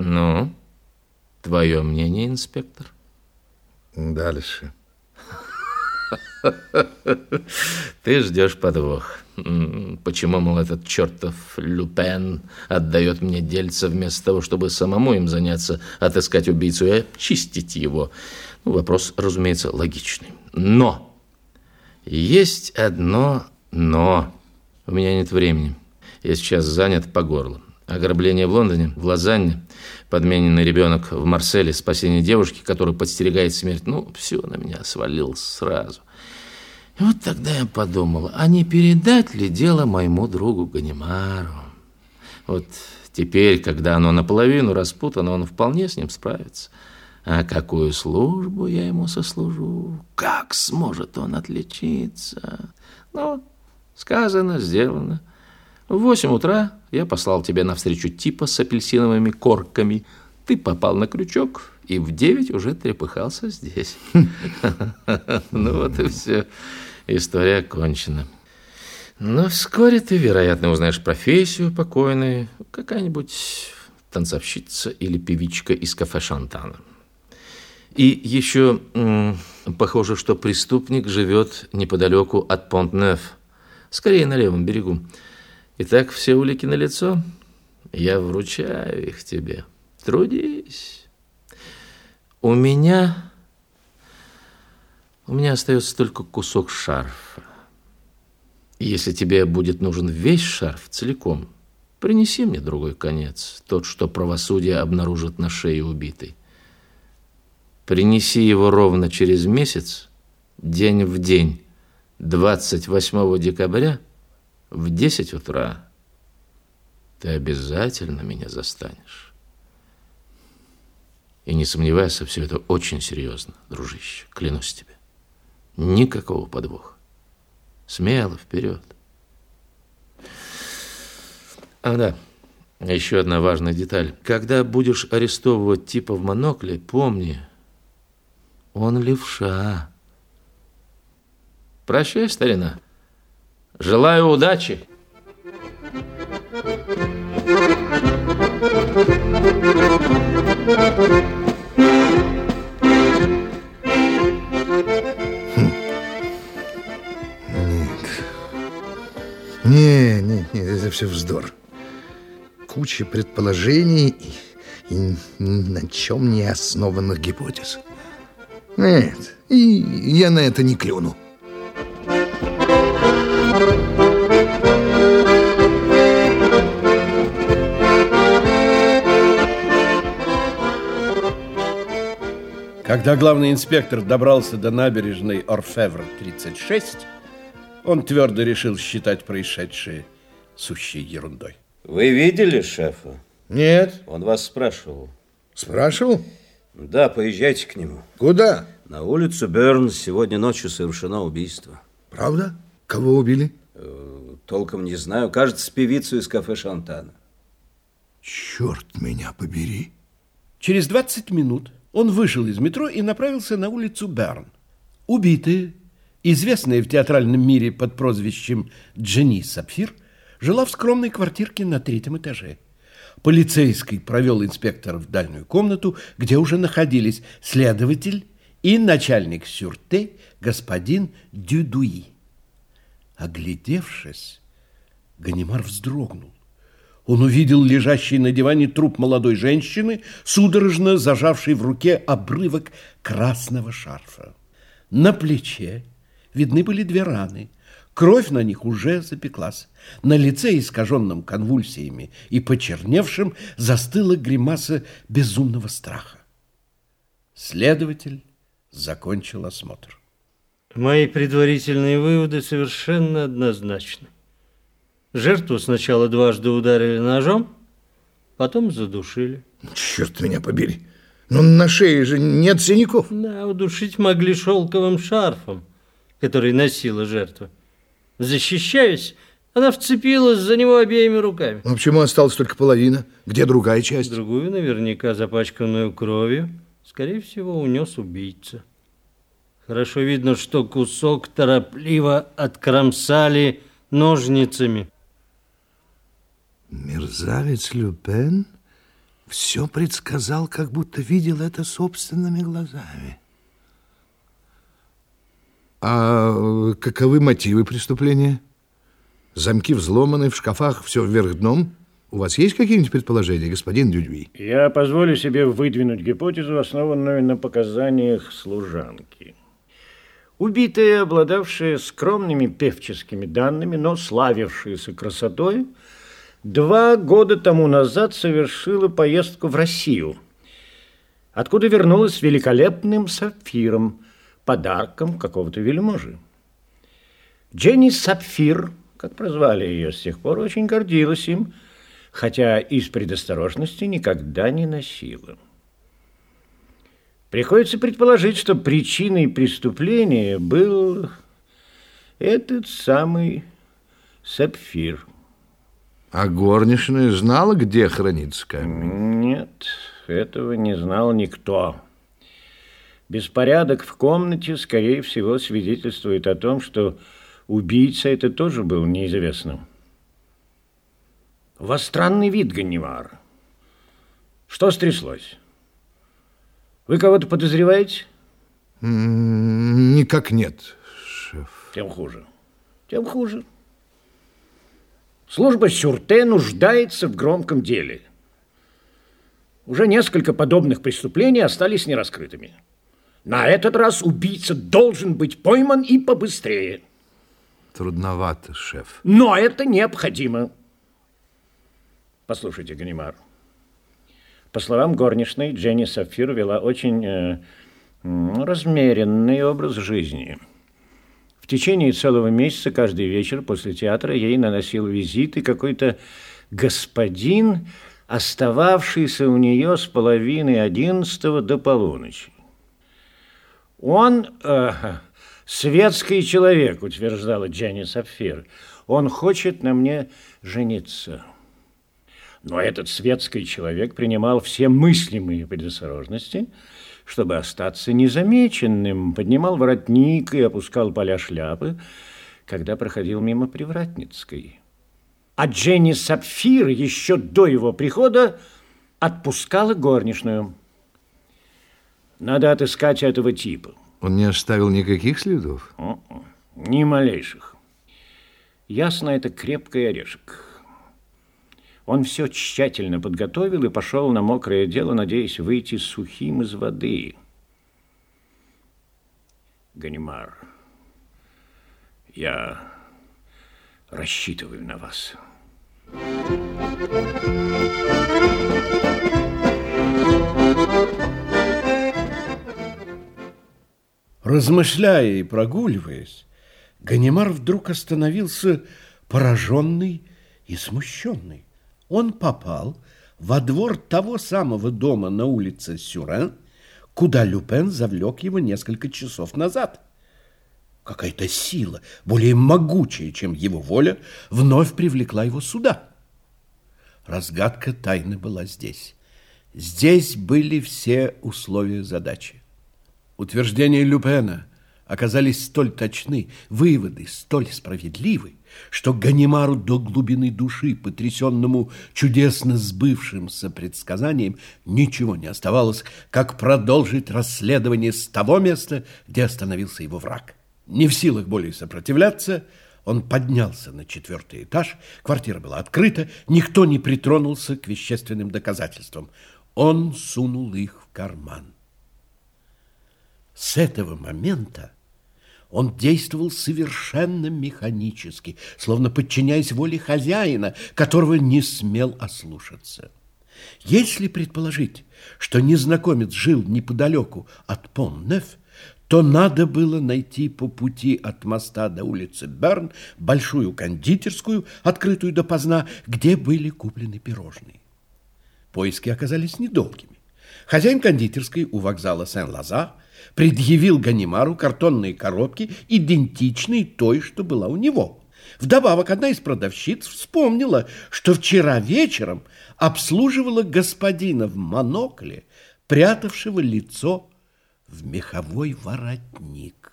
Ну, твое мнение, инспектор? Дальше. Ты ждешь подвох. Почему, мол, этот чертов Люпен отдает мне дельца вместо того, чтобы самому им заняться, отыскать убийцу и очистить его? Ну, вопрос, разумеется, логичный. Но! Есть одно но. У меня нет времени. Я сейчас занят по горло. Ограбление в Лондоне, в Лозанне, подмененный ребенок в Марселе, спасение девушки, которая подстерегает смерть. Ну, все на меня свалилось сразу. И вот тогда я подумал, а не передать ли дело моему другу Ганимару? Вот теперь, когда оно наполовину распутано, он вполне с ним справится. А какую службу я ему сослужу? Как сможет он отличиться? Ну, сказано, сделано. В восемь утра я послал тебе навстречу типа с апельсиновыми корками. Ты попал на крючок и в девять уже трепыхался здесь. Ну вот и все. История окончена. Но вскоре ты, вероятно, узнаешь профессию покойной. Какая-нибудь танцовщица или певичка из кафе Шантана. И еще похоже, что преступник живет неподалеку от Понт-Неф, скорее на левом берегу. Итак, все улики на лицо. Я вручаю их тебе. Трудись. У меня... У меня остается только кусок шарфа. Если тебе будет нужен весь шарф целиком, принеси мне другой конец, тот, что правосудие обнаружит на шее убитой. Принеси его ровно через месяц, день в день, 28 декабря, в 10 утра ты обязательно меня застанешь. И не сомневайся, все это очень серьезно, дружище, клянусь тебе. Никакого подвоха. Смело вперед. А, да, еще одна важная деталь. Когда будешь арестовывать типа в монокле, помни, он левша. Прощай, старина. Желаю удачи. Нет, нет, нет, это все вздор. Куча предположений и, и на чем не основанных гипотез. Нет, и я на это не клюну. Когда главный инспектор добрался до набережной Орфевр-36, он твердо решил считать происшедшее сущей ерундой. Вы видели шефа? Нет. Он вас спрашивал. Спрашивал? Да, поезжайте к нему. Куда? На улицу Берн сегодня ночью совершено убийство. Правда? Кого убили? Э, толком не знаю. Кажется, певицу из кафе Шантана. Черт меня побери. Через 20 минут он вышел из метро и направился на улицу Берн. Убитая, известная в театральном мире под прозвищем Дженни Сапфир, жила в скромной квартирке на третьем этаже. Полицейский провел инспектора в дальнюю комнату, где уже находились следователь и начальник сюрте господин Дюдуи. Оглядевшись, Ганимар вздрогнул. Он увидел лежащий на диване труп молодой женщины, судорожно зажавший в руке обрывок красного шарфа. На плече видны были две раны. Кровь на них уже запеклась. На лице, искаженном конвульсиями и почерневшем, застыла гримаса безумного страха. Следователь закончил осмотр. Мои предварительные выводы совершенно однозначны. Жертву сначала дважды ударили ножом, потом задушили. Черт меня побери. Но на шее же нет синяков. Да, удушить могли шелковым шарфом, который носила жертва. Защищаясь, она вцепилась за него обеими руками. Но почему осталась только половина? Где другая часть? Другую, наверняка запачканную кровью, скорее всего, унес убийца. Хорошо видно, что кусок торопливо откромсали ножницами. Мерзавец Люпен все предсказал, как будто видел это собственными глазами. А каковы мотивы преступления? Замки взломаны, в шкафах все вверх дном. У вас есть какие-нибудь предположения, господин Дюдюи? Я позволю себе выдвинуть гипотезу, основанную на показаниях служанки. Убитая, обладавшая скромными певческими данными, но славившаяся красотой, два года тому назад совершила поездку в Россию, откуда вернулась великолепным сапфиром, подарком какого-то вельможи. Дженни Сапфир, как прозвали ее с тех пор, очень гордилась им, хотя из предосторожности никогда не носила. Приходится предположить, что причиной преступления был этот самый сапфир. А горничная знала, где хранится камень? Нет, этого не знал никто. Беспорядок в комнате, скорее всего, свидетельствует о том, что убийца это тоже был неизвестным. У вас странный вид, Ганнивар. Что стряслось? Вы кого-то подозреваете? Никак нет, шеф. Тем хуже. Тем хуже. Служба Сюрте нуждается в громком деле. Уже несколько подобных преступлений остались нераскрытыми. На этот раз убийца должен быть пойман и побыстрее. Трудновато, шеф. Но это необходимо. Послушайте, Ганимар, по словам горничной, Дженни Сафир вела очень э, размеренный образ жизни. В течение целого месяца каждый вечер после театра ей наносил визиты какой-то господин, остававшийся у нее с половины одиннадцатого до полуночи. Он э, светский человек, утверждала Дженни Сапфир. Он хочет на мне жениться. Но этот светский человек принимал все мыслимые предосторожности, чтобы остаться незамеченным, поднимал воротник и опускал поля шляпы, когда проходил мимо Привратницкой. А Дженни Сапфир еще до его прихода отпускала горничную. Надо отыскать этого типа. Он не оставил никаких следов? Ни малейших. Ясно, это крепкий орешек. Он все тщательно подготовил и пошел на мокрое дело, надеясь выйти сухим из воды. Ганимар, я рассчитываю на вас. Размышляя и прогуливаясь, Ганимар вдруг остановился пораженный и смущенный он попал во двор того самого дома на улице Сюрен, куда Люпен завлек его несколько часов назад. Какая-то сила, более могучая, чем его воля, вновь привлекла его сюда. Разгадка тайны была здесь. Здесь были все условия задачи. Утверждение Люпена оказались столь точны, выводы столь справедливы, что Ганимару до глубины души, потрясенному чудесно сбывшимся предсказанием, ничего не оставалось, как продолжить расследование с того места, где остановился его враг. Не в силах более сопротивляться, он поднялся на четвертый этаж, квартира была открыта, никто не притронулся к вещественным доказательствам. Он сунул их в карман. С этого момента он действовал совершенно механически, словно подчиняясь воле хозяина, которого не смел ослушаться. Если предположить, что незнакомец жил неподалеку от Пон-Неф, то надо было найти по пути от моста до улицы Берн большую кондитерскую, открытую допоздна, где были куплены пирожные. Поиски оказались недолгими. Хозяин кондитерской у вокзала Сен-Лаза предъявил Ганимару картонные коробки, идентичные той, что была у него. Вдобавок, одна из продавщиц вспомнила, что вчера вечером обслуживала господина в монокле, прятавшего лицо в меховой воротник.